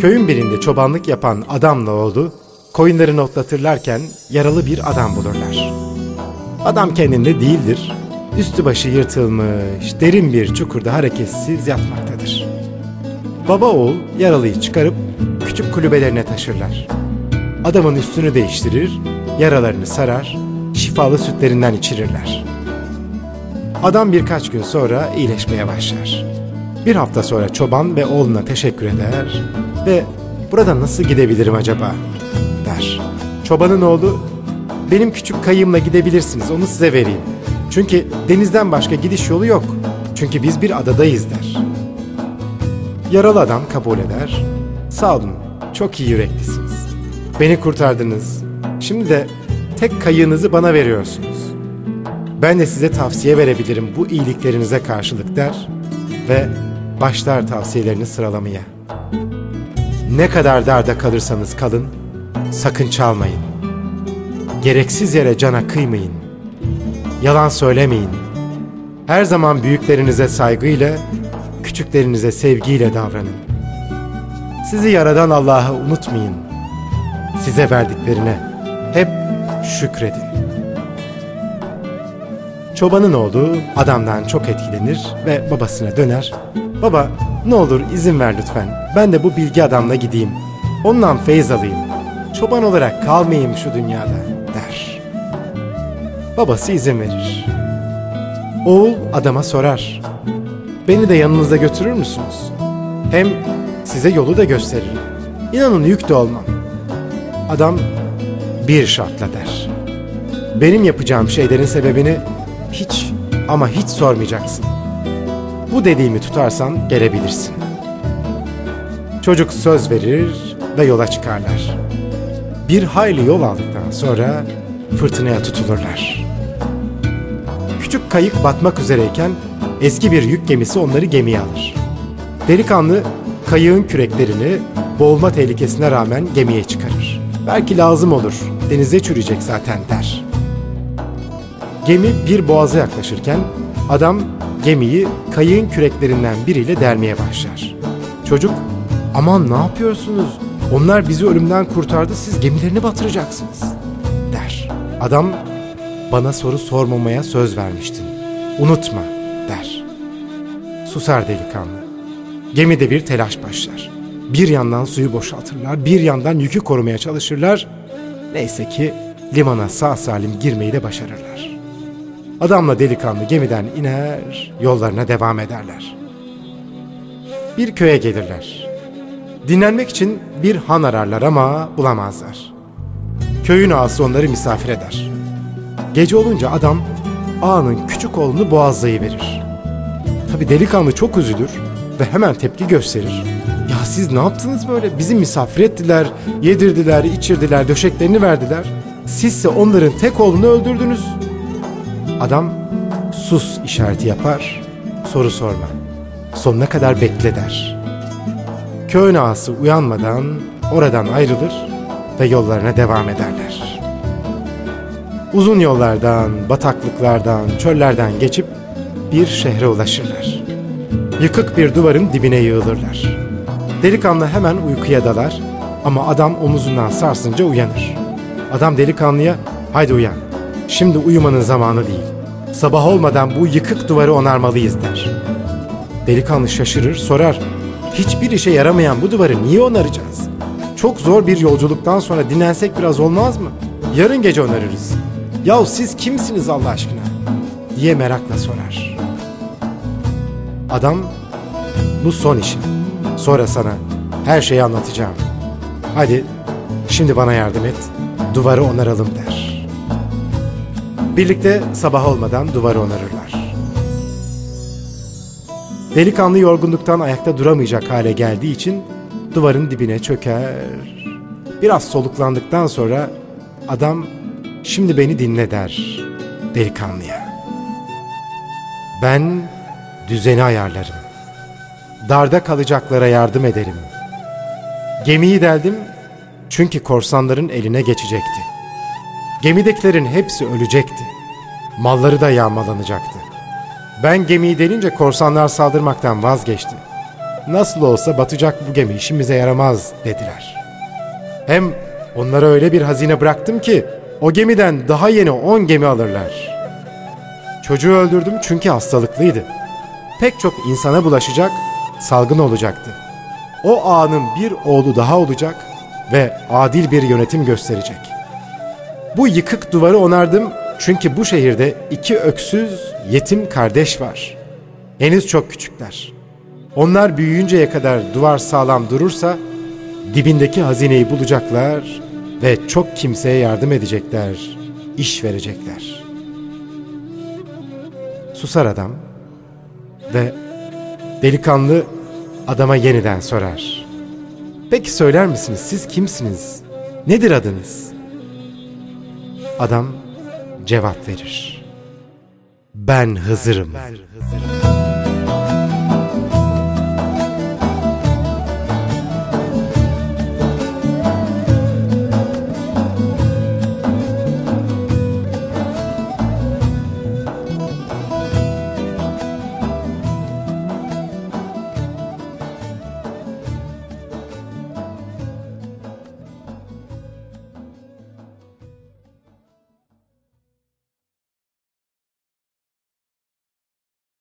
Köyün birinde çobanlık yapan adamla oğlu koyunlarını otlatırlarken yaralı bir adam bulurlar. Adam kendinde değildir. Üstü başı yırtılmış, derin bir çukurda hareketsiz yatmaktadır. Baba oğul yaralıyı çıkarıp küçük kulübelerine taşırlar. Adamın üstünü değiştirir, yaralarını sarar, şifalı sütlerinden içirirler. Adam birkaç gün sonra iyileşmeye başlar. Bir hafta sonra çoban ve oğluna teşekkür eder ve burada nasıl gidebilirim acaba der. Çobanın oğlu benim küçük kayığımla gidebilirsiniz onu size vereyim. Çünkü denizden başka gidiş yolu yok. Çünkü biz bir adadayız der. Yaralı adam kabul eder. Sağ olun çok iyi yüreklisiniz. Beni kurtardınız. Şimdi de tek kayığınızı bana veriyorsunuz. Ben de size tavsiye verebilirim bu iyiliklerinize karşılık der ve başlar tavsiyelerini sıralamaya. Ne kadar darda kalırsanız kalın, sakın çalmayın. Gereksiz yere cana kıymayın. Yalan söylemeyin. Her zaman büyüklerinize saygıyla, küçüklerinize sevgiyle davranın. Sizi yaradan Allah'ı unutmayın. Size verdiklerine hep şükredin. Çobanın oğlu adamdan çok etkilenir ve babasına döner. Baba ne olur izin ver lütfen. Ben de bu bilgi adamla gideyim. Ondan feyiz alayım. Çoban olarak kalmayayım şu dünyada der. Babası izin verir. Oğul adama sorar. Beni de yanınızda götürür müsünüz? Hem size yolu da gösteririm. İnanın yük de olmam. Adam bir şartla der. Benim yapacağım şeylerin sebebini hiç ama hiç sormayacaksın. Bu dediğimi tutarsan gelebilirsin. Çocuk söz verir ve yola çıkarlar. Bir hayli yol aldıktan sonra fırtınaya tutulurlar. Küçük kayık batmak üzereyken eski bir yük gemisi onları gemiye alır. Delikanlı kayığın küreklerini boğulma tehlikesine rağmen gemiye çıkarır. Belki lazım olur, denize çürüyecek zaten der. Gemi bir boğaza yaklaşırken adam gemiyi kayığın küreklerinden biriyle delmeye başlar. Çocuk aman ne yapıyorsunuz? Onlar bizi ölümden kurtardı siz gemilerini batıracaksınız der. Adam bana soru sormamaya söz vermiştin. Unutma der. Susar delikanlı. Gemide bir telaş başlar. Bir yandan suyu boşaltırlar, bir yandan yükü korumaya çalışırlar. Neyse ki limana sağ salim girmeyi de başarırlar. Adamla delikanlı gemiden iner, yollarına devam ederler. Bir köye gelirler. Dinlenmek için bir han ararlar ama bulamazlar. Köyün ağası onları misafir eder. Gece olunca adam ağanın küçük oğlunu boğazlayıverir. Tabi delikanlı çok üzülür ve hemen tepki gösterir. Siz ne yaptınız böyle? Bizi misafir ettiler, yedirdiler, içirdiler, döşeklerini verdiler. Sizse onların tek oğlunu öldürdünüz. Adam sus işareti yapar, soru sorma. Sonuna kadar bekle der. Köyün ağası uyanmadan oradan ayrılır ve yollarına devam ederler. Uzun yollardan, bataklıklardan, çöllerden geçip bir şehre ulaşırlar. Yıkık bir duvarın dibine yığılırlar. Delikanlı hemen uykuya dalar ama adam omuzundan sarsınca uyanır. Adam delikanlıya haydi uyan. Şimdi uyumanın zamanı değil. Sabah olmadan bu yıkık duvarı onarmalıyız der. Delikanlı şaşırır sorar. Hiçbir işe yaramayan bu duvarı niye onaracağız? Çok zor bir yolculuktan sonra dinlensek biraz olmaz mı? Yarın gece onarırız. Yahu siz kimsiniz Allah aşkına? diye merakla sorar. Adam bu son işim. Sonra sana her şeyi anlatacağım. Hadi şimdi bana yardım et. Duvarı onaralım der. Birlikte sabah olmadan duvarı onarırlar. Delikanlı yorgunluktan ayakta duramayacak hale geldiği için duvarın dibine çöker. Biraz soluklandıktan sonra adam şimdi beni dinle der delikanlıya. Ben düzeni ayarlarım. Darda kalacaklara yardım ederim. Gemiyi deldim çünkü korsanların eline geçecekti. Gemidekilerin hepsi ölecekti. malları da yağmalanacaktı. Ben gemiyi delince korsanlar saldırmaktan vazgeçti. Nasıl olsa batacak bu gemi işimize yaramaz dediler. Hem onlara öyle bir hazine bıraktım ki o gemiden daha yeni on gemi alırlar. Çocuğu öldürdüm çünkü hastalıklıydı. Pek çok insana bulaşacak, salgın olacaktı. O ağanın bir oğlu daha olacak ve adil bir yönetim gösterecek. Bu yıkık duvarı onardım çünkü bu şehirde iki öksüz, yetim kardeş var. Henüz çok küçükler. Onlar büyüyünceye kadar duvar sağlam durursa dibindeki hazineyi bulacaklar ve çok kimseye yardım edecekler, iş verecekler. Susar adam ve delikanlı adama yeniden sorar. Peki söyler misiniz siz kimsiniz? Nedir adınız? Adam cevap verir. Ben Hızır'ım. Ben Hızır'ım.